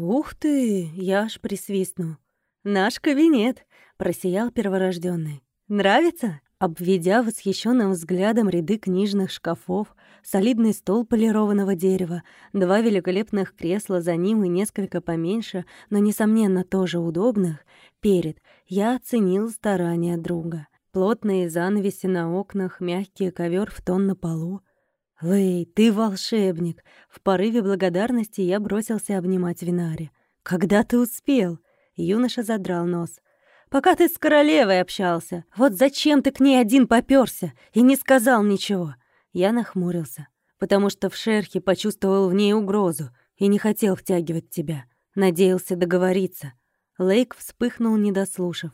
«Ух ты!» — я аж присвистнул. «Наш кабинет!» — просиял перворожденный. «Нравится?» Обведя восхищенным взглядом ряды книжных шкафов, солидный стол полированного дерева, два великолепных кресла за ним и несколько поменьше, но, несомненно, тоже удобных, перед, я оценил старания друга. Плотные занавеси на окнах, мягкий ковер в тон на полу. «Лэй, ты волшебник!» В порыве благодарности я бросился обнимать Винари. «Когда ты успел?» Юноша задрал нос. «Пока ты с королевой общался. Вот зачем ты к ней один попёрся и не сказал ничего?» Я нахмурился, потому что в шерхе почувствовал в ней угрозу и не хотел втягивать тебя. Надеялся договориться. Лейк вспыхнул, не дослушав.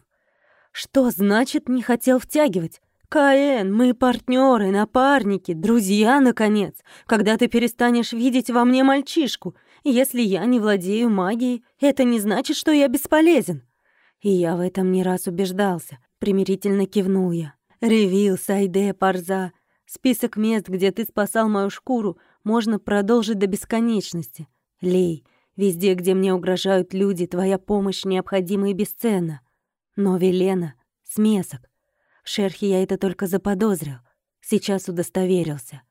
«Что значит «не хотел втягивать»? Каэн, мы партнеры, напарники, друзья, наконец. Когда ты перестанешь видеть во мне мальчишку, если я не владею магией, это не значит, что я бесполезен. И я в этом не раз убеждался. Примирительно кивнул я. Ревил, Сайде, Парза. Список мест, где ты спасал мою шкуру, можно продолжить до бесконечности. Лей, везде, где мне угрожают люди, твоя помощь необходима и бесценна. Но Велена — смесок. В шерхе я это только заподозрил. Сейчас удостоверился.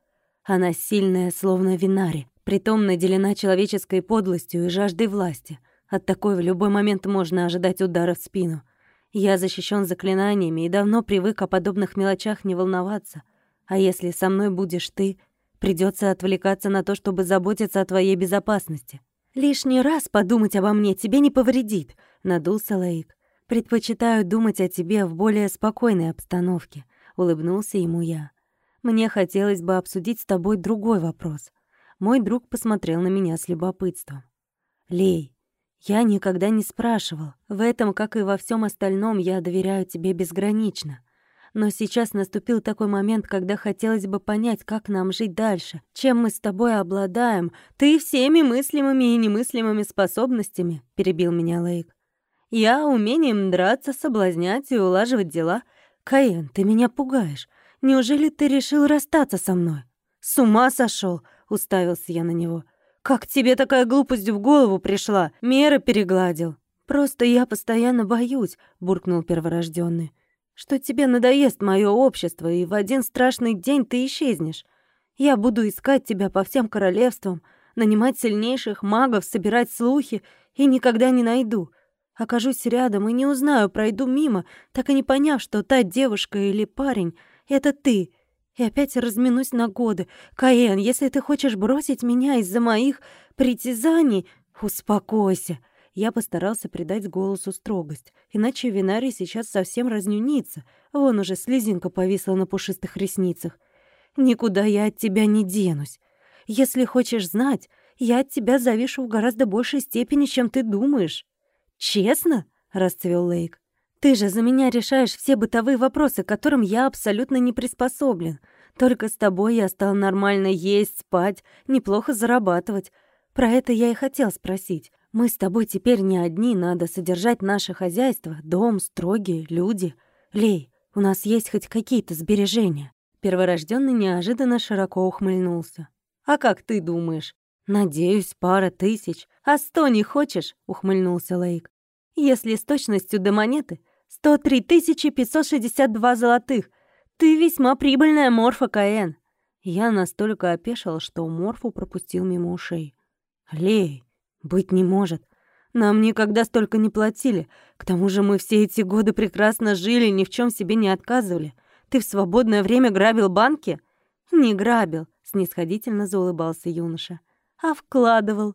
Она сильная, словно винари, притом наделена человеческой подлостью и жаждой власти. От такой в любой момент можно ожидать удара в спину. Я защищен заклинаниями и давно привык о подобных мелочах не волноваться. А если со мной будешь ты, придется отвлекаться на то, чтобы заботиться о твоей безопасности. Лишний раз подумать обо мне тебе не повредит, надулся Лейк. Предпочитаю думать о тебе в более спокойной обстановке, улыбнулся ему я. Мне хотелось бы обсудить с тобой другой вопрос. Мой друг посмотрел на меня с любопытством. Лей, я никогда не спрашивал. В этом, как и во всем остальном, я доверяю тебе безгранично. Но сейчас наступил такой момент, когда хотелось бы понять, как нам жить дальше, чем мы с тобой обладаем. Ты всеми мыслимыми и немыслимыми способностями, перебил меня Лейк. Я умением драться, соблазнять и улаживать дела. Каен, ты меня пугаешь. Неужели ты решил расстаться со мной? С ума сошел, уставился я на него. Как тебе такая глупость в голову пришла? Меры перегладил. Просто я постоянно боюсь, буркнул перворожденный, что тебе надоест мое общество, и в один страшный день ты исчезнешь. Я буду искать тебя по всем королевствам, нанимать сильнейших магов, собирать слухи и никогда не найду. Окажусь рядом и не узнаю, пройду мимо, так и не поняв, что та девушка или парень — это ты. И опять разминусь на годы. Каен, если ты хочешь бросить меня из-за моих притязаний, успокойся. Я постарался придать голосу строгость, иначе Винарий сейчас совсем разнюнится. Вон уже слезинка повисла на пушистых ресницах. Никуда я от тебя не денусь. Если хочешь знать, я от тебя завишу в гораздо большей степени, чем ты думаешь. «Честно?» — расцвел Лейк. «Ты же за меня решаешь все бытовые вопросы, к которым я абсолютно не приспособлен. Только с тобой я стал нормально есть, спать, неплохо зарабатывать. Про это я и хотел спросить. Мы с тобой теперь не одни, надо содержать наше хозяйство, дом, строги, люди. Лей, у нас есть хоть какие-то сбережения?» Перворожденный неожиданно широко ухмыльнулся. «А как ты думаешь? «Надеюсь, пара тысяч. А сто не хочешь?» — ухмыльнулся Лейк. «Если с точностью до монеты, сто три тысячи пятьсот шестьдесят два золотых. Ты весьма прибыльная морфа, Каэн». Я настолько опешил, что морфу пропустил мимо ушей. «Лей, быть не может. Нам никогда столько не платили. К тому же мы все эти годы прекрасно жили, ни в чем себе не отказывали. Ты в свободное время грабил банки?» «Не грабил», — снисходительно заулыбался юноша а вкладывал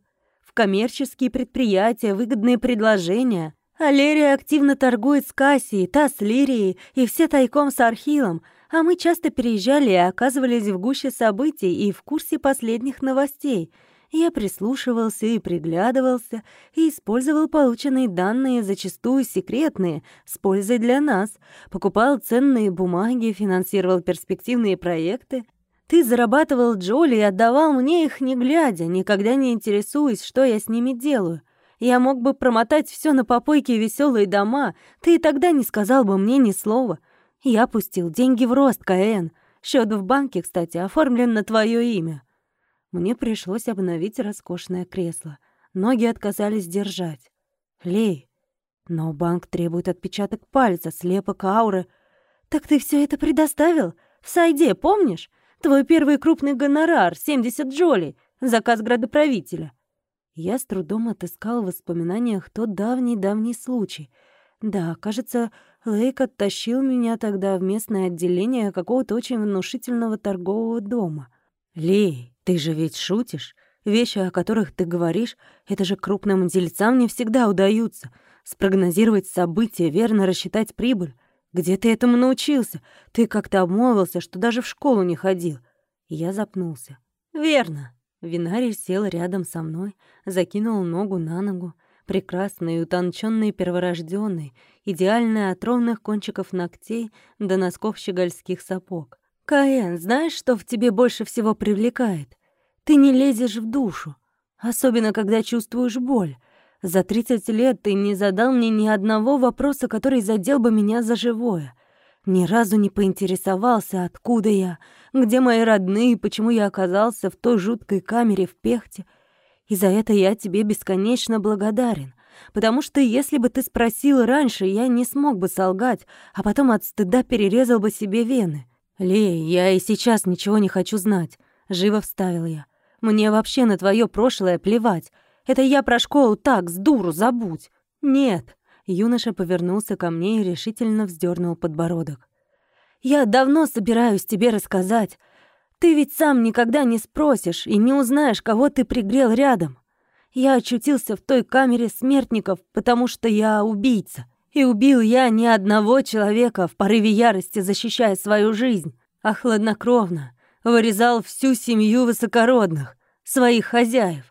коммерческие предприятия, выгодные предложения. Алерия активно торгует с Кассией, та с Лирией и все тайком с Архилом, а мы часто переезжали и оказывались в гуще событий и в курсе последних новостей. Я прислушивался и приглядывался, и использовал полученные данные, зачастую секретные, с пользой для нас. Покупал ценные бумаги, финансировал перспективные проекты — ты зарабатывал Джоли и отдавал мне их не глядя, никогда не интересуясь, что я с ними делаю. Я мог бы промотать все на попойки и веселые дома, ты и тогда не сказал бы мне ни слова. Я пустил деньги в рост, Каэн. Счет в банке, кстати, оформлен на твое имя. Мне пришлось обновить роскошное кресло. ноги отказались держать. Лей, но банк требует отпечаток пальца, слепок ауры. Так ты все это предоставил? В Сайде, помнишь? Твой первый крупный гонорар, 70 джолей, заказ градоправителя. Я с трудом отыскал в воспоминаниях тот давний-давний случай. Да, кажется, Лейк оттащил меня тогда в местное отделение какого-то очень внушительного торгового дома. «Лей, ты же ведь шутишь? Вещи, о которых ты говоришь, это же крупным дельцам не всегда удаются. Спрогнозировать события, верно рассчитать прибыль. Где ты этому научился? Ты как-то обмолвился, что даже в школу не ходил». Я запнулся. «Верно». Винарий сел рядом со мной, закинул ногу на ногу, прекрасный утонченный перворожденный, идеальный от ровных кончиков ногтей до носков щегольских сапог. «Каэн, знаешь, что в тебе больше всего привлекает? Ты не лезешь в душу, особенно когда чувствуешь боль. За 30 лет ты не задал мне ни одного вопроса, который задел бы меня за живое. Ни разу не поинтересовался, откуда я, где мои родные, почему я оказался в той жуткой камере в Пехте. И за это я тебе бесконечно благодарен. Потому что если бы ты спросил раньше, я не смог бы солгать, а потом от стыда перерезал бы себе вены. Лей, я и сейчас ничего не хочу знать. Живо вставил я. Мне вообще на твое прошлое плевать. Это я про школу так, с дуру, забудь. Нет. Юноша повернулся ко мне и решительно вздернул подбородок. Я давно собираюсь тебе рассказать. Ты ведь сам никогда не спросишь и не узнаешь, кого ты пригрел рядом. Я очутился в той камере смертников, потому что я убийца. И убил я не одного человека в порыве ярости, защищая свою жизнь, а хладнокровно, вырезал всю семью высокородных, своих хозяев.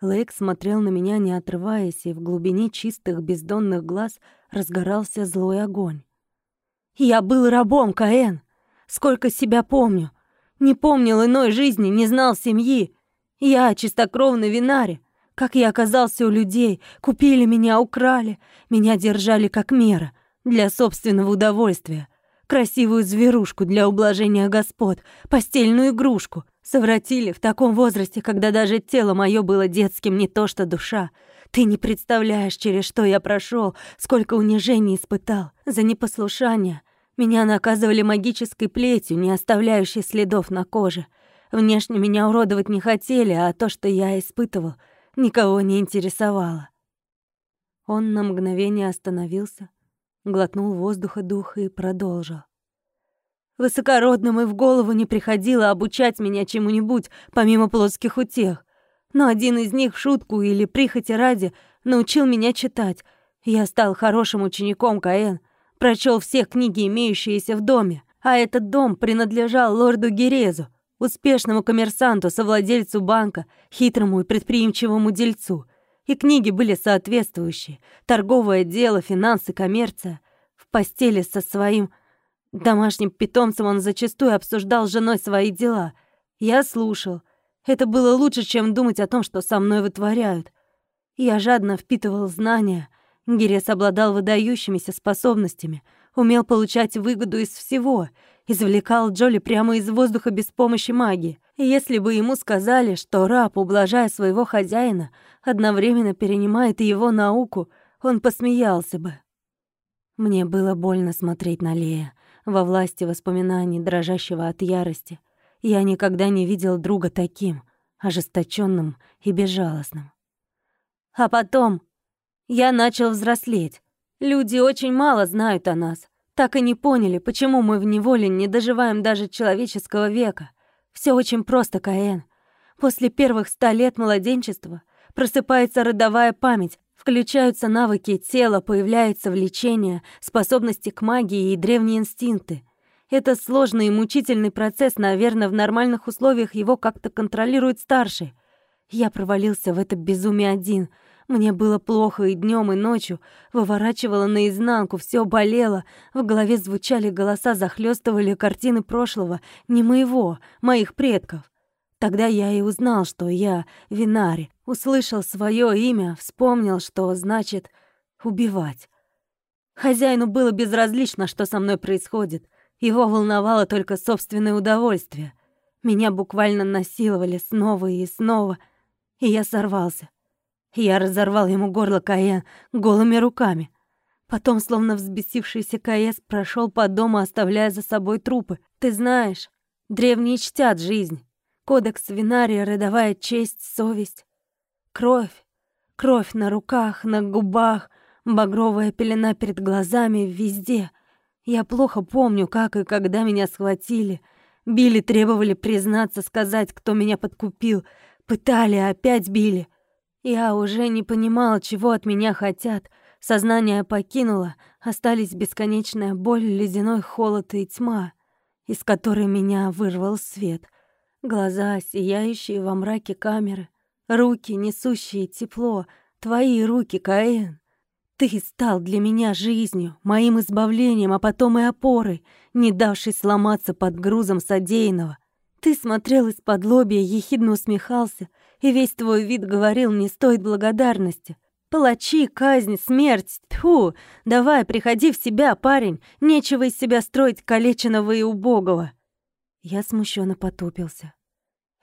Лейк смотрел на меня, не отрываясь, и в глубине чистых бездонных глаз разгорался злой огонь. «Я был рабом, Каэн. Сколько себя помню. Не помнил иной жизни, не знал семьи. Я чистокровный винаре. Как я оказался у людей, купили меня, украли. Меня держали как мера, для собственного удовольствия красивую зверушку для ублажения господ, постельную игрушку. Совратили в таком возрасте, когда даже тело мое было детским, не то что душа. Ты не представляешь, через что я прошел, сколько унижений испытал. За непослушание меня наказывали магической плетью, не оставляющей следов на коже. Внешне меня уродовать не хотели, а то, что я испытывал, никого не интересовало. Он на мгновение остановился, глотнул воздуха духа и продолжил. Высокородным и в голову не приходило обучать меня чему-нибудь, помимо плотских утех. Но один из них в шутку или прихоти ради научил меня читать. Я стал хорошим учеником Каэн, прочел все книги, имеющиеся в доме. А этот дом принадлежал лорду Герезу, успешному коммерсанту, совладельцу банка, хитрому и предприимчивому дельцу — и книги были соответствующие. Торговое дело, финансы, коммерция. В постели со своим домашним питомцем он зачастую обсуждал с женой свои дела. Я слушал. Это было лучше, чем думать о том, что со мной вытворяют. Я жадно впитывал знания. Герес обладал выдающимися способностями, умел получать выгоду из всего — извлекал Джоли прямо из воздуха без помощи магии. Если бы ему сказали, что раб, ублажая своего хозяина, одновременно перенимает его науку, он посмеялся бы. Мне было больно смотреть на Лея, во власти воспоминаний, дрожащего от ярости. Я никогда не видел друга таким, ожесточенным и безжалостным. А потом я начал взрослеть. Люди очень мало знают о нас так и не поняли, почему мы в неволе не доживаем даже человеческого века. Все очень просто, Каэн. После первых ста лет младенчества просыпается родовая память, включаются навыки тела, появляется влечение, способности к магии и древние инстинкты. Это сложный и мучительный процесс, наверное, в нормальных условиях его как-то контролирует старший. Я провалился в это безумие один — мне было плохо и днем, и ночью, выворачивало наизнанку, все болело, в голове звучали голоса, захлестывали картины прошлого, не моего, моих предков. Тогда я и узнал, что я Винари, услышал свое имя, вспомнил, что значит убивать. Хозяину было безразлично, что со мной происходит. Его волновало только собственное удовольствие. Меня буквально насиловали снова и снова, и я сорвался. Я разорвал ему горло Каен голыми руками. Потом, словно взбесившийся Каэс, прошел по дому, оставляя за собой трупы. Ты знаешь, древние чтят жизнь. Кодекс Винария, родовая честь, совесть. Кровь. Кровь на руках, на губах, багровая пелена перед глазами, везде. Я плохо помню, как и когда меня схватили. Били, требовали признаться, сказать, кто меня подкупил. Пытали, опять били. Я уже не понимала, чего от меня хотят. Сознание покинуло, остались бесконечная боль, ледяной холод и тьма, из которой меня вырвал свет. Глаза, сияющие во мраке камеры, руки, несущие тепло, твои руки, Каэн. Ты стал для меня жизнью, моим избавлением, а потом и опорой, не давшей сломаться под грузом содеянного. Ты смотрел из-под лобья, ехидно усмехался, и весь твой вид говорил, не стоит благодарности. Палачи, казнь, смерть, тьфу! Давай, приходи в себя, парень, нечего из себя строить калеченного и убогого. Я смущенно потупился.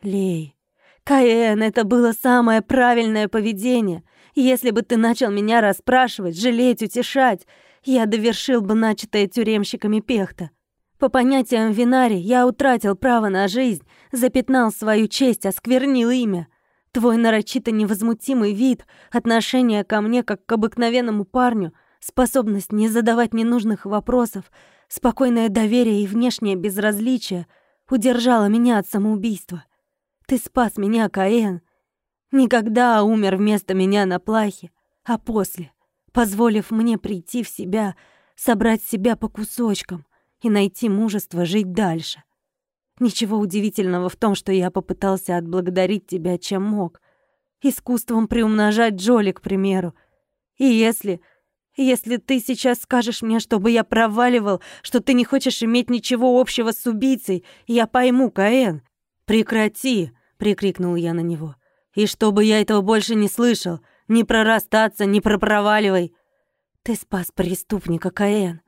Лей, Каэн, это было самое правильное поведение. Если бы ты начал меня расспрашивать, жалеть, утешать, я довершил бы начатое тюремщиками пехта. По понятиям Винари, я утратил право на жизнь, запятнал свою честь, осквернил имя. Твой нарочито невозмутимый вид, отношение ко мне как к обыкновенному парню, способность не задавать ненужных вопросов, спокойное доверие и внешнее безразличие удержало меня от самоубийства. Ты спас меня, Каэн. Никогда умер вместо меня на плахе, а после, позволив мне прийти в себя, собрать себя по кусочкам и найти мужество жить дальше. Ничего удивительного в том, что я попытался отблагодарить тебя, чем мог. Искусством приумножать Джоли, к примеру. И если... Если ты сейчас скажешь мне, чтобы я проваливал, что ты не хочешь иметь ничего общего с убийцей, я пойму, Каэн. Прекрати, прикрикнул я на него. И чтобы я этого больше не слышал, ни про расстаться, ни про проваливай. Ты спас преступника, Каэн.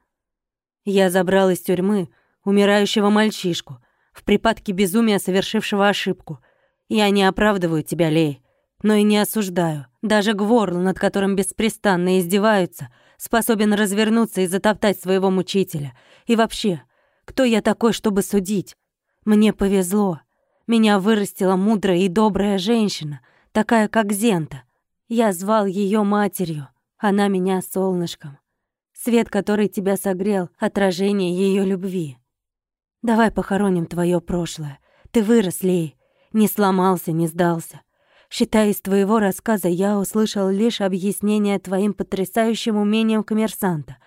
Я забрал из тюрьмы умирающего мальчишку, в припадке безумия совершившего ошибку. Я не оправдываю тебя, Лей, но и не осуждаю. Даже Гворл, над которым беспрестанно издеваются, способен развернуться и затоптать своего мучителя. И вообще, кто я такой, чтобы судить? Мне повезло. Меня вырастила мудрая и добрая женщина, такая как Зента. Я звал ее матерью, она меня солнышком. Свет, который тебя согрел, отражение ее любви. Давай похороним твое прошлое. Ты вырос, Лей. Не сломался, не сдался. Считай, из твоего рассказа я услышал лишь объяснение твоим потрясающим умением коммерсанта.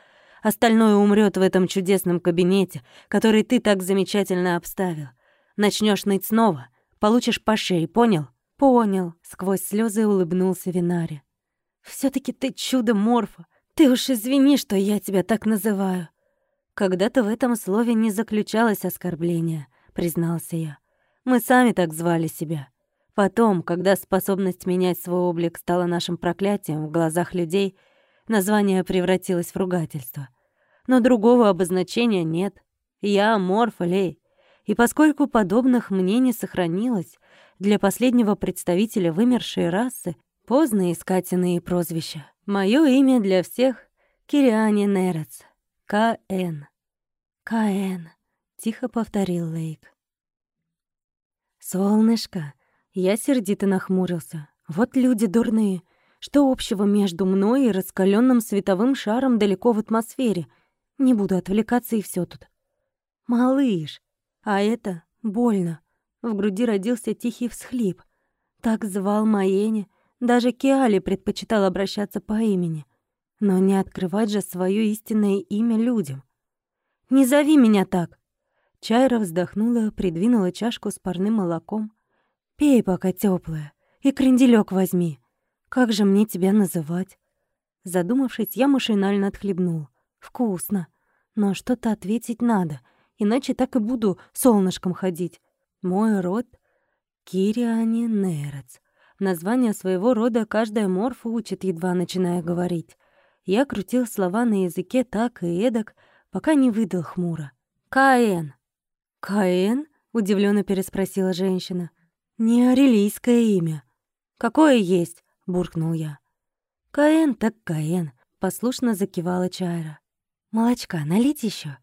Остальное умрет в этом чудесном кабинете, который ты так замечательно обставил. Начнешь ныть снова, получишь по шее, понял? Понял, сквозь слезы улыбнулся Винари. все таки ты чудо Морфа. Ты уж извини, что я тебя так называю. Когда-то в этом слове не заключалось оскорбление, признался я. Мы сами так звали себя. Потом, когда способность менять свой облик стала нашим проклятием в глазах людей, название превратилось в ругательство. Но другого обозначения нет. Я Морф Лей. И поскольку подобных мне не сохранилось, для последнего представителя вымершей расы поздно искать иные прозвища. Моё имя для всех — Кириане Нерец. К.Н. К.Н. Тихо повторил Лейк. Солнышко. Я сердито нахмурился. Вот люди дурные. Что общего между мной и раскаленным световым шаром далеко в атмосфере? Не буду отвлекаться, и все тут. Малыш. А это больно. В груди родился тихий всхлип. Так звал Маэни. Даже Киали предпочитал обращаться по имени. Но не открывать же свое истинное имя людям. «Не зови меня так!» Чайра вздохнула, придвинула чашку с парным молоком. «Пей, пока теплая, и кренделек возьми. Как же мне тебя называть?» Задумавшись, я машинально отхлебнул. «Вкусно. Но что-то ответить надо, иначе так и буду солнышком ходить. Мой род — Кириани Нерец. Название своего рода каждая морфа учит, едва начиная говорить. Я крутил слова на языке так и эдак, пока не выдал хмуро. «Каэн». «Каэн?» — удивленно переспросила женщина. «Не арелийское имя». «Какое есть?» буркнул я. «Каэн так Каэн», — послушно закивала Чайра. «Молочка налить еще.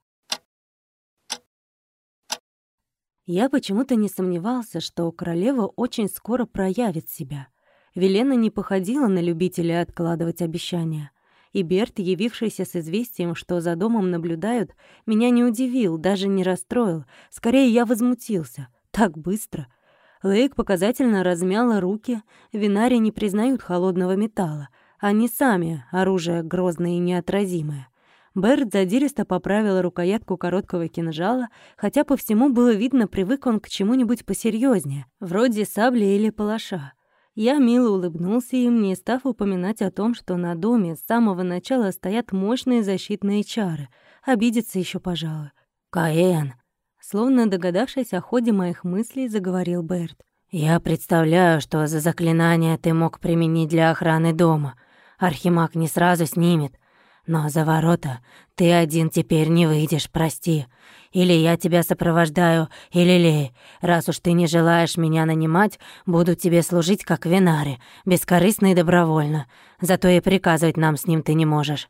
Я почему-то не сомневался, что королева очень скоро проявит себя. Велена не походила на любителя откладывать обещания. И Берт, явившийся с известием, что за домом наблюдают, меня не удивил, даже не расстроил. Скорее, я возмутился. Так быстро. Лейк показательно размяла руки. Винари не признают холодного металла. Они сами — оружие грозное и неотразимое. Берт задиристо поправил рукоятку короткого кинжала, хотя по всему было видно, привык он к чему-нибудь посерьезнее, вроде сабли или палаша. Я мило улыбнулся им, не став упоминать о том, что на доме с самого начала стоят мощные защитные чары. Обидеться еще, пожалуй. «Каэн!» Словно догадавшись о ходе моих мыслей, заговорил Берт. «Я представляю, что за заклинание ты мог применить для охраны дома. Архимаг не сразу снимет, но за ворота ты один теперь не выйдешь, прости. Или я тебя сопровождаю, или лей. Раз уж ты не желаешь меня нанимать, буду тебе служить как винаре, бескорыстно и добровольно. Зато и приказывать нам с ним ты не можешь».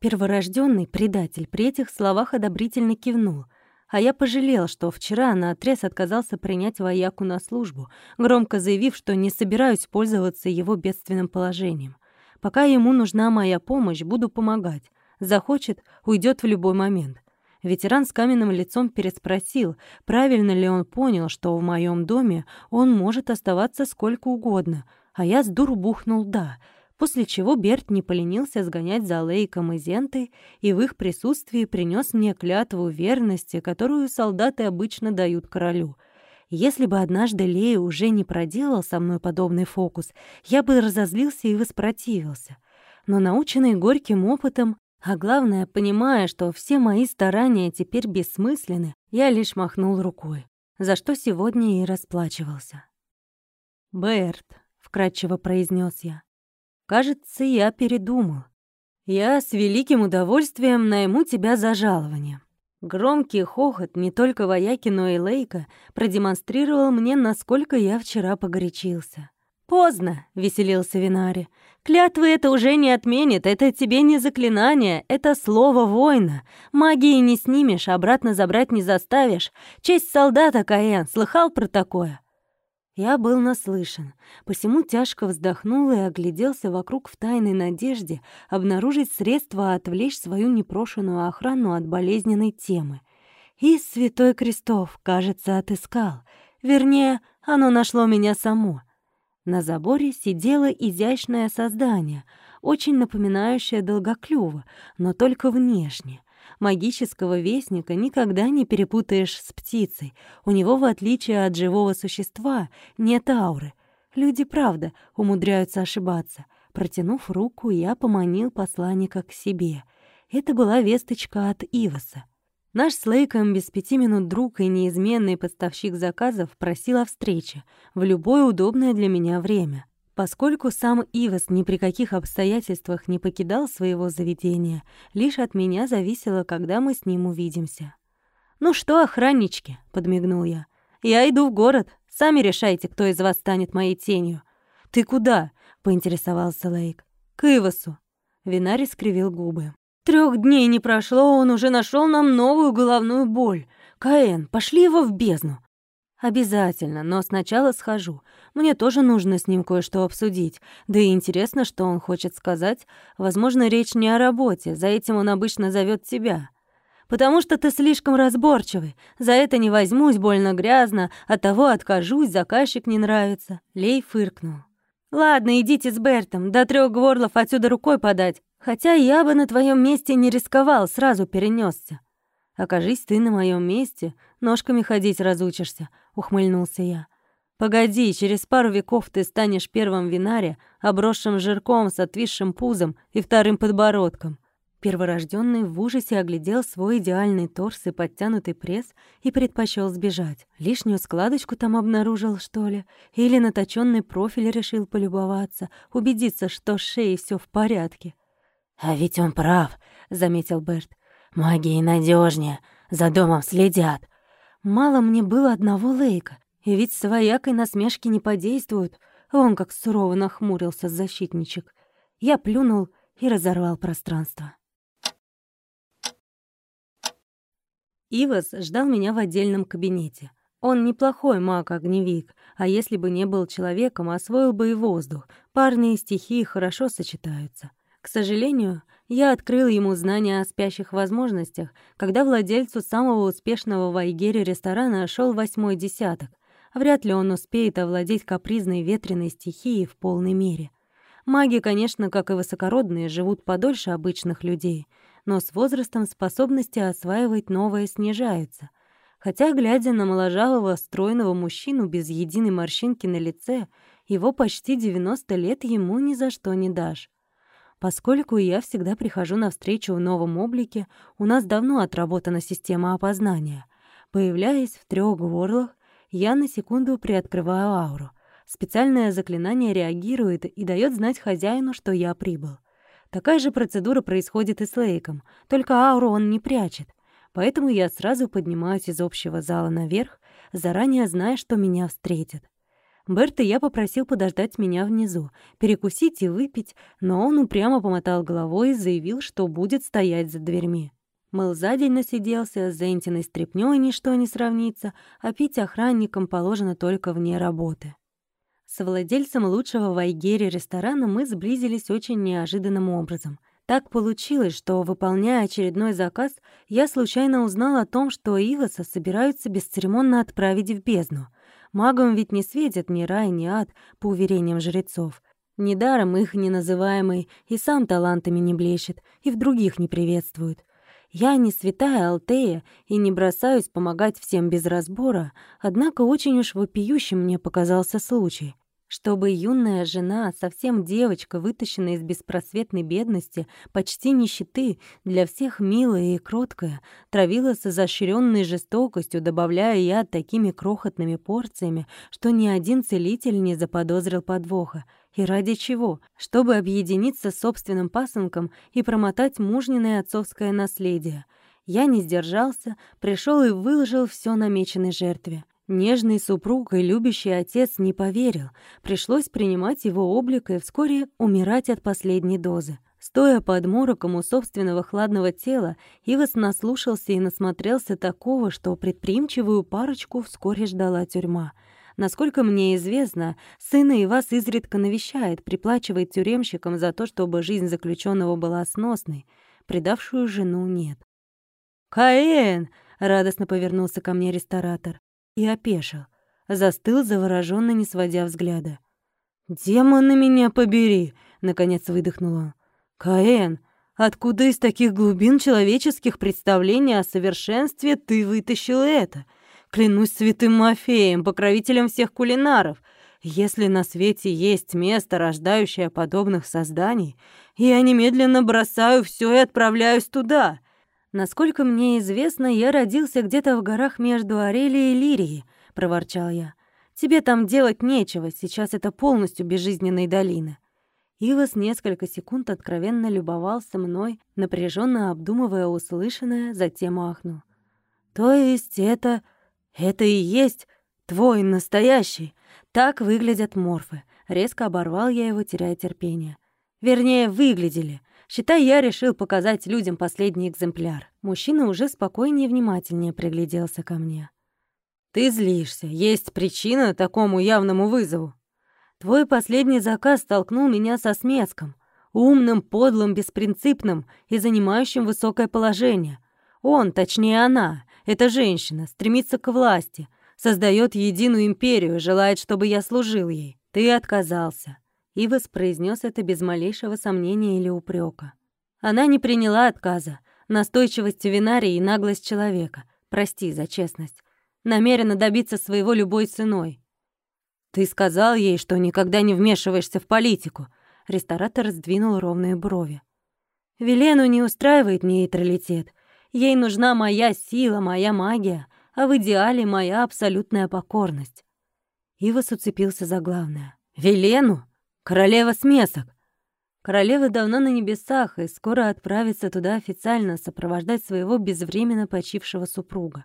Перворожденный предатель при этих словах одобрительно кивнул, а я пожалел, что вчера наотрез отказался принять вояку на службу, громко заявив, что не собираюсь пользоваться его бедственным положением. Пока ему нужна моя помощь, буду помогать. Захочет — уйдет в любой момент. Ветеран с каменным лицом переспросил, правильно ли он понял, что в моем доме он может оставаться сколько угодно, а я с дуру бухнул «да», после чего Берт не поленился сгонять за Лейком и Зентой и в их присутствии принес мне клятву верности, которую солдаты обычно дают королю — если бы однажды Лея уже не проделал со мной подобный фокус, я бы разозлился и воспротивился. Но наученный горьким опытом, а главное, понимая, что все мои старания теперь бессмысленны, я лишь махнул рукой, за что сегодня и расплачивался. «Берт», — вкратчиво произнес я, — «кажется, я передумал. Я с великим удовольствием найму тебя за жалование. Громкий хохот не только вояки, но и Лейка продемонстрировал мне, насколько я вчера погорячился. «Поздно», — веселился Винари. «Клятвы это уже не отменит, это тебе не заклинание, это слово воина. Магии не снимешь, обратно забрать не заставишь. Честь солдата, Каэн, слыхал про такое?» Я был наслышан, посему тяжко вздохнул и огляделся вокруг в тайной надежде обнаружить средства отвлечь свою непрошенную охрану от болезненной темы. И Святой Крестов, кажется, отыскал. Вернее, оно нашло меня само. На заборе сидело изящное создание, очень напоминающее долгоклюва, но только внешне. Магического вестника никогда не перепутаешь с птицей. У него, в отличие от живого существа, нет ауры. Люди, правда, умудряются ошибаться. Протянув руку, я поманил посланника к себе. Это была весточка от Иваса. Наш с Лейком без пяти минут друг и неизменный поставщик заказов просил о встрече в любое удобное для меня время. Поскольку сам Ивас ни при каких обстоятельствах не покидал своего заведения, лишь от меня зависело, когда мы с ним увидимся. «Ну что, охраннички?» — подмигнул я. «Я иду в город. Сами решайте, кто из вас станет моей тенью». «Ты куда?» — поинтересовался Лейк. «К Ивасу». Винари скривил губы. Трех дней не прошло, он уже нашел нам новую головную боль. Каэн, пошли его в бездну. «Обязательно, но сначала схожу. Мне тоже нужно с ним кое-что обсудить. Да и интересно, что он хочет сказать. Возможно, речь не о работе, за этим он обычно зовет тебя. Потому что ты слишком разборчивый. За это не возьмусь, больно грязно, от того откажусь, заказчик не нравится». Лей фыркнул. «Ладно, идите с Бертом, до трех горлов отсюда рукой подать. Хотя я бы на твоем месте не рисковал, сразу перенесся. Окажись ты на моем месте, ножками ходить разучишься, ухмыльнулся я. Погоди, через пару веков ты станешь первым винаре, обросшим жирком с отвисшим пузом и вторым подбородком. Перворожденный в ужасе оглядел свой идеальный торс и подтянутый пресс и предпочел сбежать. Лишнюю складочку там обнаружил, что ли? Или на точённый профиль решил полюбоваться, убедиться, что с шеей всё в порядке. «А ведь он прав», — заметил Берт. Магии надежнее, за домом следят. Мало мне было одного Лейка, и ведь с воякой насмешки не подействуют. Вон как сурово нахмурился защитничек. Я плюнул и разорвал пространство. Ивас ждал меня в отдельном кабинете. Он неплохой маг-огневик, а если бы не был человеком, освоил бы и воздух. Парные стихии хорошо сочетаются. К сожалению, я открыл ему знания о спящих возможностях, когда владельцу самого успешного в Айгере ресторана шел восьмой десяток. Вряд ли он успеет овладеть капризной ветреной стихией в полной мере. Маги, конечно, как и высокородные, живут подольше обычных людей, но с возрастом способности осваивать новое снижаются. Хотя, глядя на моложавого, стройного мужчину без единой морщинки на лице, его почти 90 лет ему ни за что не дашь. Поскольку я всегда прихожу навстречу в новом облике, у нас давно отработана система опознания. Появляясь в трех горлах, я на секунду приоткрываю ауру. Специальное заклинание реагирует и дает знать хозяину, что я прибыл. Такая же процедура происходит и с Лейком, только ауру он не прячет. Поэтому я сразу поднимаюсь из общего зала наверх, заранее зная, что меня встретят. Берта я попросил подождать меня внизу, перекусить и выпить, но он упрямо помотал головой и заявил, что будет стоять за дверьми. Мыл за день насиделся, с Зентиной стряпнёй ничто не сравнится, а пить охранникам положено только вне работы. С владельцем лучшего в Айгере ресторана мы сблизились очень неожиданным образом. Так получилось, что, выполняя очередной заказ, я случайно узнал о том, что Иваса собираются бесцеремонно отправить в бездну. Магам ведь не светят ни рай, ни ад, по уверениям жрецов. Недаром их неназываемый и сам талантами не блещет, и в других не приветствуют. Я не святая Алтея и не бросаюсь помогать всем без разбора, однако очень уж вопиющим мне показался случай. Чтобы юная жена, совсем девочка, вытащенная из беспросветной бедности, почти нищеты, для всех милая и кроткая, травила с изощренной жестокостью, добавляя яд такими крохотными порциями, что ни один целитель не заподозрил подвоха. И ради чего? Чтобы объединиться с собственным пасынком и промотать мужниное отцовское наследие. Я не сдержался, пришел и выложил все намеченной жертве. Нежный супруг и любящий отец не поверил. Пришлось принимать его облик и вскоре умирать от последней дозы. Стоя под мороком у собственного хладного тела, Ивас наслушался и насмотрелся такого, что предприимчивую парочку вскоре ждала тюрьма — Насколько мне известно, сына Ивас изредка навещает, приплачивает тюремщикам за то, чтобы жизнь заключенного была сносной. Предавшую жену нет. «Каэн!» — радостно повернулся ко мне ресторатор. И опешил. Застыл, заворожённо, не сводя взгляда. «Демоны меня побери!» — наконец выдохнул он. «Каэн, откуда из таких глубин человеческих представлений о совершенстве ты вытащил это?» Клянусь святым Мафеем, покровителем всех кулинаров. Если на свете есть место, рождающее подобных созданий, я немедленно бросаю все и отправляюсь туда. Насколько мне известно, я родился где-то в горах между Арелией и Лирией, проворчал я. Тебе там делать нечего, сейчас это полностью безжизненной долины. Ивас несколько секунд откровенно любовался мной, напряженно обдумывая услышанное, затем ахнул. «То есть это «Это и есть твой настоящий!» Так выглядят морфы. Резко оборвал я его, теряя терпение. Вернее, выглядели. Считай, я решил показать людям последний экземпляр. Мужчина уже спокойнее и внимательнее пригляделся ко мне. «Ты злишься. Есть причина такому явному вызову. Твой последний заказ столкнул меня со смеском. Умным, подлым, беспринципным и занимающим высокое положение. Он, точнее она, эта женщина стремится к власти, создает единую империю, желает, чтобы я служил ей. Ты отказался». Ивас произнес это без малейшего сомнения или упрека. Она не приняла отказа. Настойчивость винарии и наглость человека. Прости за честность. Намерена добиться своего любой ценой. «Ты сказал ей, что никогда не вмешиваешься в политику». Ресторатор сдвинул ровные брови. «Велену не устраивает нейтралитет. Ей нужна моя сила, моя магия, а в идеале моя абсолютная покорность. Ивас уцепился за главное. «Велену? Королева смесок!» Королева давно на небесах и скоро отправится туда официально сопровождать своего безвременно почившего супруга.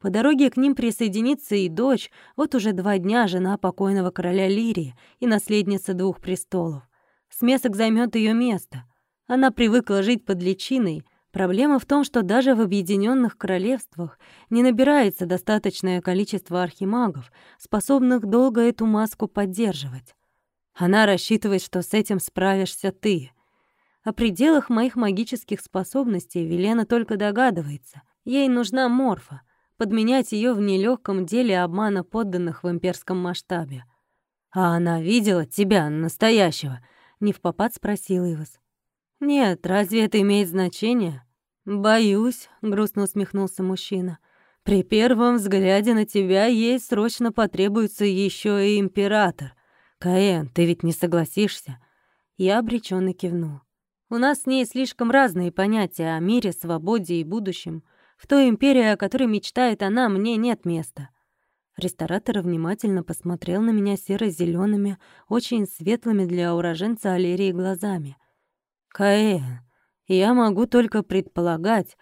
По дороге к ним присоединится и дочь, вот уже два дня жена покойного короля Лирии и наследница двух престолов. Смесок займет ее место. Она привыкла жить под личиной. Проблема в том, что даже в объединенных королевствах не набирается достаточное количество архимагов, способных долго эту маску поддерживать. Она рассчитывает, что с этим справишься ты. О пределах моих магических способностей Велена только догадывается. Ей нужна морфа, подменять ее в нелегком деле обмана подданных в имперском масштабе. «А она видела тебя, настоящего?» — не в попад спросил Ивас. «Нет, разве это имеет значение?» «Боюсь», — грустно усмехнулся мужчина. «При первом взгляде на тебя ей срочно потребуется еще и император. Каэн, ты ведь не согласишься?» Я обреченно кивнул. «У нас с ней слишком разные понятия о мире, свободе и будущем. В той империи, о которой мечтает она, мне нет места». Ресторатор внимательно посмотрел на меня серо зелеными очень светлыми для уроженца Алерии глазами. «Каэн, я могу только предполагать,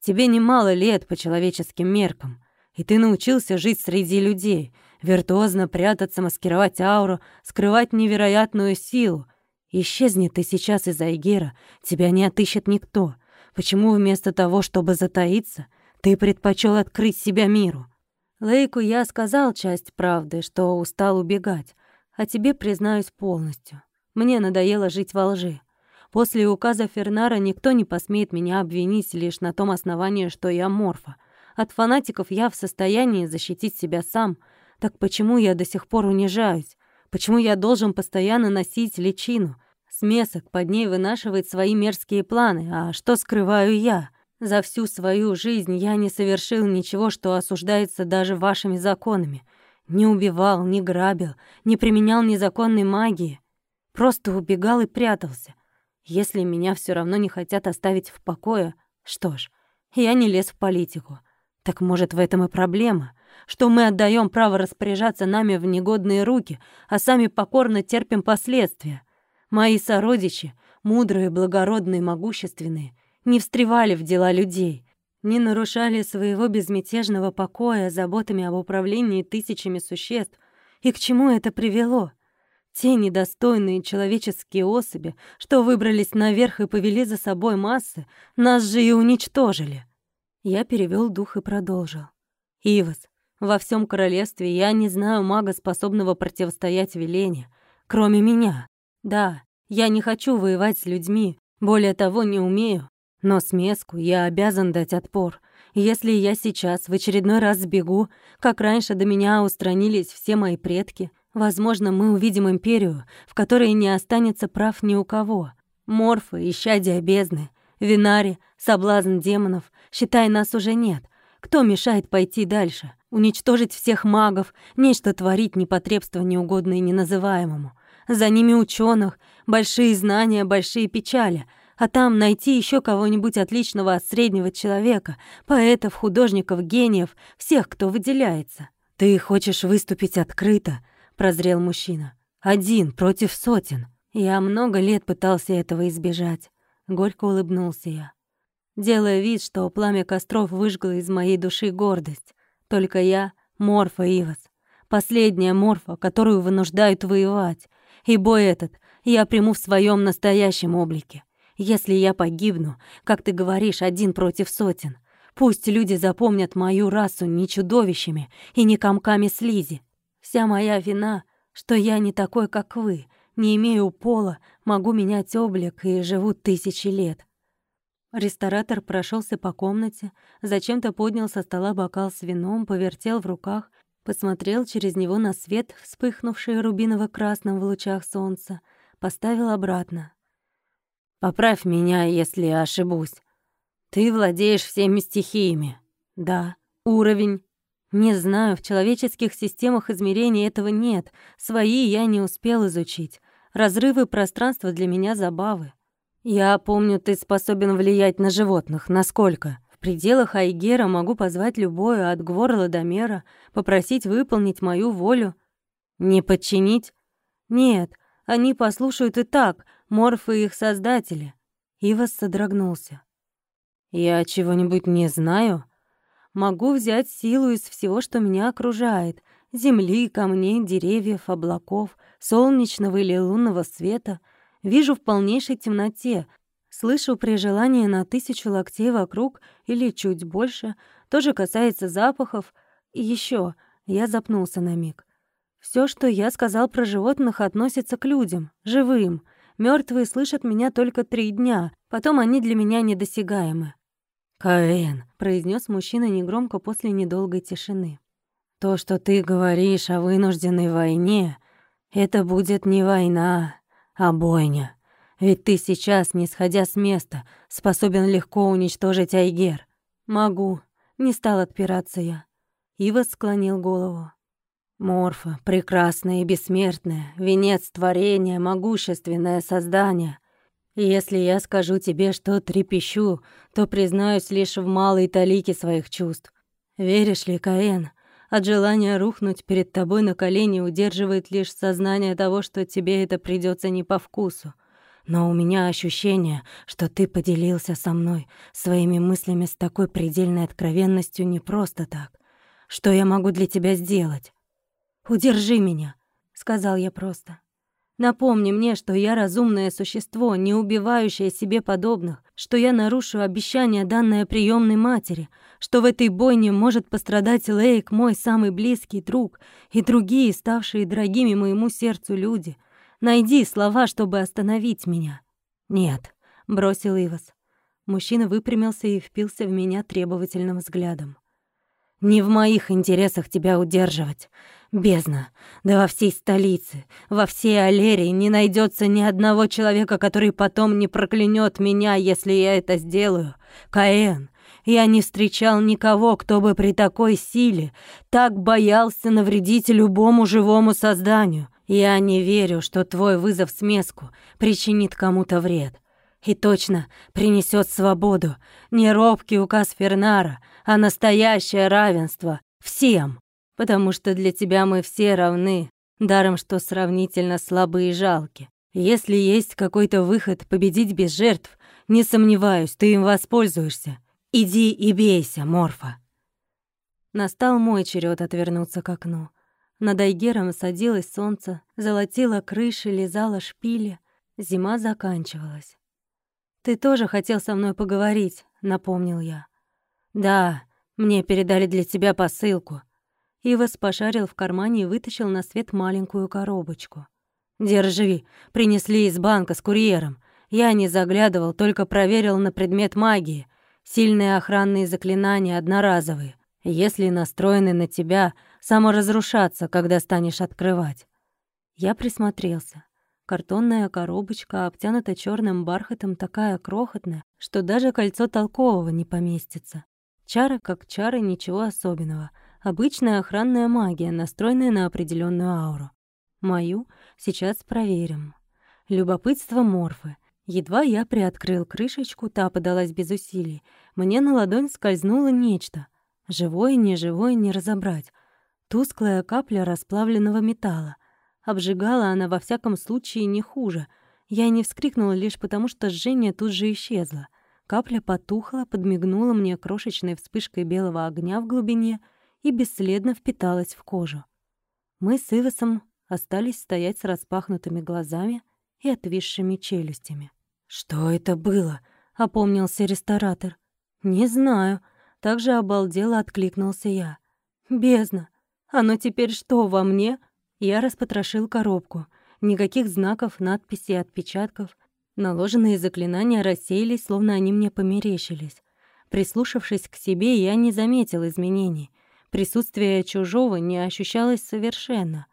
тебе немало лет по человеческим меркам, и ты научился жить среди людей, виртуозно прятаться, маскировать ауру, скрывать невероятную силу. Исчезни ты сейчас из Айгера, тебя не отыщет никто. Почему вместо того, чтобы затаиться, ты предпочел открыть себя миру? Лейку я сказал часть правды, что устал убегать, а тебе признаюсь полностью. Мне надоело жить во лжи. После указа Фернара никто не посмеет меня обвинить лишь на том основании, что я морфа. От фанатиков я в состоянии защитить себя сам. Так почему я до сих пор унижаюсь? Почему я должен постоянно носить личину? Смесок под ней вынашивает свои мерзкие планы, а что скрываю я? За всю свою жизнь я не совершил ничего, что осуждается даже вашими законами. Не убивал, не грабил, не применял незаконной магии. Просто убегал и прятался. Если меня все равно не хотят оставить в покое, что ж, я не лез в политику. Так может, в этом и проблема, что мы отдаем право распоряжаться нами в негодные руки, а сами покорно терпим последствия. Мои сородичи, мудрые, благородные, могущественные, не встревали в дела людей, не нарушали своего безмятежного покоя заботами об управлении тысячами существ. И к чему это привело? Те недостойные человеческие особи, что выбрались наверх и повели за собой массы, нас же и уничтожили. Я перевел дух и продолжил. Ивас, во всем королевстве я не знаю мага, способного противостоять велению, кроме меня. Да, я не хочу воевать с людьми, более того, не умею. Но смеску я обязан дать отпор. Если я сейчас в очередной раз сбегу, как раньше до меня устранились все мои предки, возможно, мы увидим империю, в которой не останется прав ни у кого. Морфы, исчадия бездны, Винари, соблазн демонов, считай, нас уже нет. Кто мешает пойти дальше? Уничтожить всех магов, нечто творить непотребство неугодное неназываемому — за ними ученых, большие знания, большие печали. А там найти еще кого-нибудь отличного от среднего человека, поэтов, художников, гениев, всех, кто выделяется. «Ты хочешь выступить открыто?» — прозрел мужчина. «Один против сотен. Я много лет пытался этого избежать». Горько улыбнулся я, делая вид, что пламя костров выжгло из моей души гордость. Только я — Морфа Ивас. Последняя Морфа, которую вынуждают воевать, и бой этот я приму в своем настоящем облике. Если я погибну, как ты говоришь, один против сотен, пусть люди запомнят мою расу не чудовищами и не комками слизи. Вся моя вина, что я не такой, как вы, не имею пола, могу менять облик и живу тысячи лет». Ресторатор прошелся по комнате, зачем-то поднял со стола бокал с вином, повертел в руках посмотрел через него на свет, вспыхнувший рубиново-красным в лучах солнца, поставил обратно. «Поправь меня, если я ошибусь. Ты владеешь всеми стихиями. Да. Уровень. Не знаю, в человеческих системах измерений этого нет. Свои я не успел изучить. Разрывы пространства для меня забавы. Я помню, ты способен влиять на животных. Насколько?» пределах Айгера могу позвать любое от Гворла до Мера, попросить выполнить мою волю. Не подчинить? Нет, они послушают и так, морфы их создатели. Ивас содрогнулся. Я чего-нибудь не знаю? Могу взять силу из всего, что меня окружает. Земли, камней, деревьев, облаков, солнечного или лунного света. Вижу в полнейшей темноте. Слышу при желании на тысячу локтей вокруг или чуть больше. Тоже касается запахов. И еще я запнулся на миг. Все, что я сказал про животных, относится к людям, живым. Мертвые слышат меня только три дня, потом они для меня недосягаемы. «Каэн», — произнес мужчина негромко после недолгой тишины. «То, что ты говоришь о вынужденной войне, это будет не война, а бойня. Ведь ты сейчас, не сходя с места, способен легко уничтожить Айгер». «Могу», — не стал отпираться я. Ива склонил голову. «Морфа, прекрасная и бессмертная, венец творения, могущественное создание. Если я скажу тебе, что трепещу, то признаюсь лишь в малой талике своих чувств. Веришь ли, Каэн? От желания рухнуть перед тобой на колени удерживает лишь сознание того, что тебе это придется не по вкусу. Но у меня ощущение, что ты поделился со мной своими мыслями с такой предельной откровенностью не просто так. Что я могу для тебя сделать? «Удержи меня», — сказал я просто. Напомни мне, что я разумное существо, не убивающее себе подобных, что я нарушу обещание, данное приемной матери, что в этой бойне может пострадать Лейк, мой самый близкий друг, и другие, ставшие дорогими моему сердцу люди. Найди слова, чтобы остановить меня. Нет, бросил Ивас. Мужчина выпрямился и впился в меня требовательным взглядом. Не в моих интересах тебя удерживать. Бездна. Да во всей столице, во всей Алерии не найдется ни одного человека, который потом не проклянет меня, если я это сделаю. Каэн, я не встречал никого, кто бы при такой силе так боялся навредить любому живому созданию. Я не верю, что твой вызов смеску причинит кому-то вред. И точно принесет свободу. Не робкий указ Фернара, а настоящее равенство всем потому что для тебя мы все равны, даром что сравнительно слабы и жалки. Если есть какой-то выход победить без жертв, не сомневаюсь, ты им воспользуешься. Иди и бейся, Морфа. Настал мой черед отвернуться к окну. Над Айгером садилось солнце, золотило крыши, лизало шпили. Зима заканчивалась. «Ты тоже хотел со мной поговорить», — напомнил я. «Да, мне передали для тебя посылку», Ивас пошарил в кармане и вытащил на свет маленькую коробочку. «Держи, принесли из банка с курьером. Я не заглядывал, только проверил на предмет магии. Сильные охранные заклинания одноразовые. Если настроены на тебя, саморазрушаться, когда станешь открывать». Я присмотрелся. Картонная коробочка, обтянута черным бархатом, такая крохотная, что даже кольцо толкового не поместится. Чары как чары, ничего особенного — Обычная охранная магия, настроенная на определенную ауру. Мою сейчас проверим. Любопытство морфы. Едва я приоткрыл крышечку, та подалась без усилий. Мне на ладонь скользнуло нечто. Живое, неживое не разобрать. Тусклая капля расплавленного металла. Обжигала она во всяком случае не хуже. Я не вскрикнула лишь потому, что жжение тут же исчезло. Капля потухла, подмигнула мне крошечной вспышкой белого огня в глубине — и бесследно впиталась в кожу. Мы с Ивасом остались стоять с распахнутыми глазами и отвисшими челюстями. «Что это было?» — опомнился ресторатор. «Не знаю». Также обалдело откликнулся я. «Бездна! Оно теперь что, во мне?» Я распотрошил коробку. Никаких знаков, надписей, отпечатков. Наложенные заклинания рассеялись, словно они мне померещились. Прислушавшись к себе, я не заметил изменений — Присутствие чужого не ощущалось совершенно.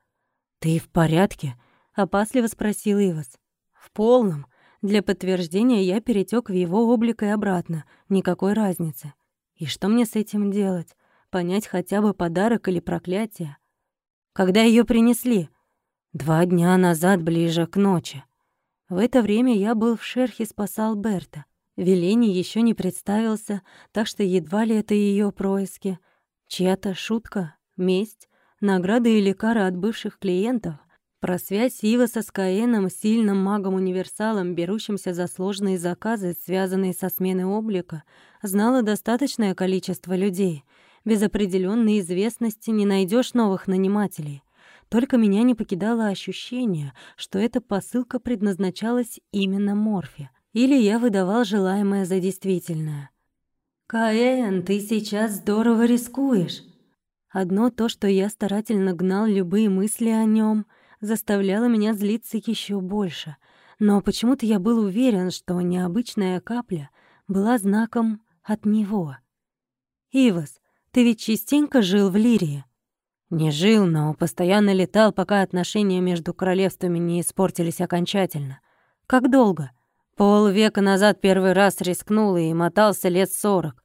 «Ты в порядке?» — опасливо спросил Ивас. «В полном. Для подтверждения я перетек в его облик и обратно. Никакой разницы. И что мне с этим делать? Понять хотя бы подарок или проклятие? Когда ее принесли? Два дня назад, ближе к ночи. В это время я был в шерхе спасал Берта. Велений еще не представился, так что едва ли это ее происки — Чья-то шутка, месть, награды или кара от бывших клиентов. Про связь Ива со Скаеном, сильным магом-универсалом, берущимся за сложные заказы, связанные со сменой облика, знало достаточное количество людей. Без определенной известности не найдешь новых нанимателей. Только меня не покидало ощущение, что эта посылка предназначалась именно Морфе. Или я выдавал желаемое за действительное. «Каэн, ты сейчас здорово рискуешь!» Одно то, что я старательно гнал любые мысли о нем, заставляло меня злиться еще больше. Но почему-то я был уверен, что необычная капля была знаком от него. «Ивас, ты ведь частенько жил в Лирии?» «Не жил, но постоянно летал, пока отношения между королевствами не испортились окончательно. Как долго?» «Полвека назад первый раз рискнул и мотался лет сорок.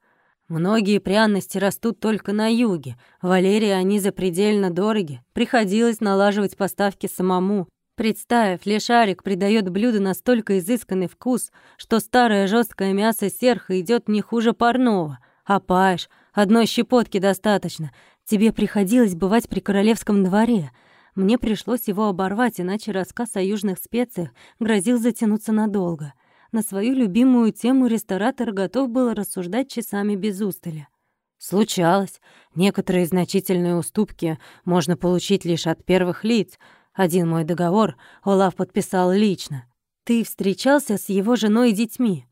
Многие пряности растут только на юге. Валерии они запредельно дороги. Приходилось налаживать поставки самому. Представь, лешарик придает блюду настолько изысканный вкус, что старое жесткое мясо серха идет не хуже парного. А паешь, одной щепотки достаточно. Тебе приходилось бывать при королевском дворе. Мне пришлось его оборвать, иначе рассказ о южных специях грозил затянуться надолго. На свою любимую тему ресторатор готов был рассуждать часами без устали. Случалось. Некоторые значительные уступки можно получить лишь от первых лиц. Один мой договор Олаф подписал лично. Ты встречался с его женой и детьми?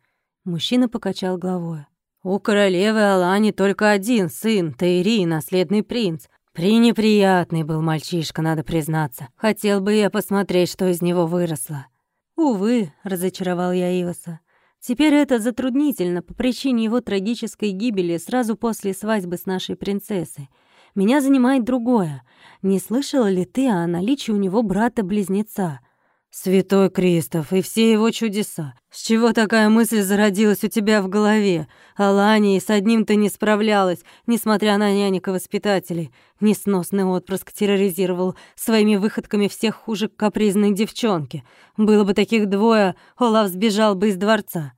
Мужчина покачал головой. У королевы Алани только один сын, Тейри, наследный принц. Пренеприятный был мальчишка, надо признаться. Хотел бы я посмотреть, что из него выросло. Увы, разочаровал я Иваса. Теперь это затруднительно по причине его трагической гибели сразу после свадьбы с нашей принцессой. Меня занимает другое. Не слышала ли ты о наличии у него брата-близнеца? Святой Кристоф и все его чудеса. С чего такая мысль зародилась у тебя в голове? Алания с одним-то не справлялась, несмотря на нянек и воспитателей. Несносный отпрыск терроризировал своими выходками всех хуже капризной девчонки. Было бы таких двое, Олаф сбежал бы из дворца.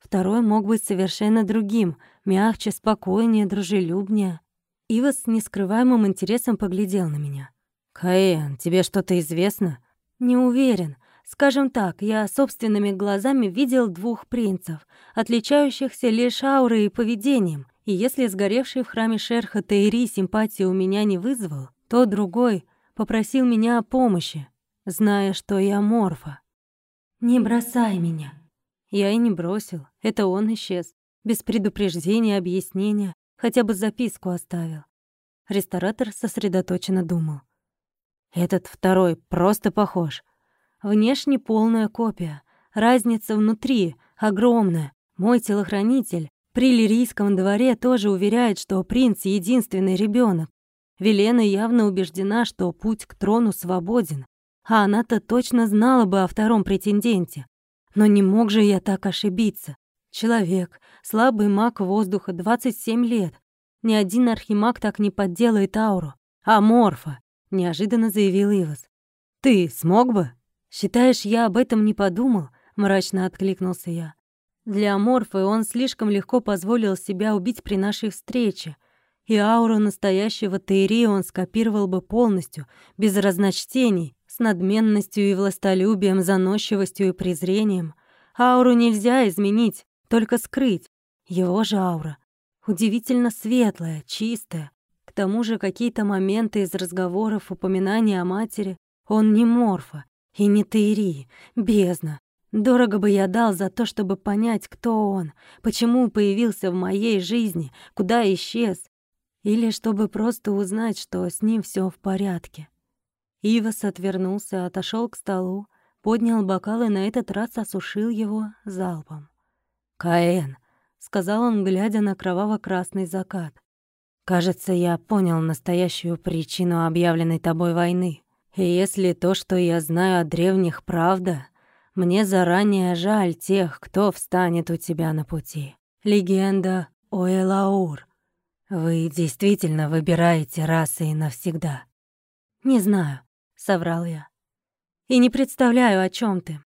Второй мог быть совершенно другим, мягче, спокойнее, дружелюбнее. Ива с нескрываемым интересом поглядел на меня. «Каэн, тебе что-то известно?» «Не уверен. Скажем так, я собственными глазами видел двух принцев, отличающихся лишь аурой и поведением, и если сгоревший в храме Шерха Тейри симпатию у меня не вызвал, то другой попросил меня о помощи, зная, что я морфа. «Не бросай меня». Я и не бросил, это он исчез, без предупреждения, объяснения, хотя бы записку оставил. Ресторатор сосредоточенно думал. Этот второй просто похож. Внешне полная копия. Разница внутри огромная. Мой телохранитель при лирийском дворе тоже уверяет, что принц — единственный ребенок. Велена явно убеждена, что путь к трону свободен. А она-то точно знала бы о втором претенденте. Но не мог же я так ошибиться. Человек, слабый маг воздуха, 27 лет. Ни один архимаг так не подделает ауру. А морфа — неожиданно заявил Ивас. «Ты смог бы?» «Считаешь, я об этом не подумал?» — мрачно откликнулся я. Для Морфы он слишком легко позволил себя убить при нашей встрече, и ауру настоящего Тейри он скопировал бы полностью, без разночтений, с надменностью и властолюбием, заносчивостью и презрением. Ауру нельзя изменить, только скрыть. Его же аура удивительно светлая, чистая, к тому же какие-то моменты из разговоров, упоминания о матери. Он не Морфа и не Тейри, бездна. Дорого бы я дал за то, чтобы понять, кто он, почему появился в моей жизни, куда исчез, или чтобы просто узнать, что с ним все в порядке. Ивас отвернулся, отошел к столу, поднял бокал и на этот раз осушил его залпом. «Каэн», — сказал он, глядя на кроваво-красный закат, Кажется, я понял настоящую причину объявленной тобой войны. И если то, что я знаю о древних, правда, мне заранее жаль тех, кто встанет у тебя на пути. Легенда о Элаур. Вы действительно выбираете расы и навсегда. Не знаю, соврал я. И не представляю, о чем ты.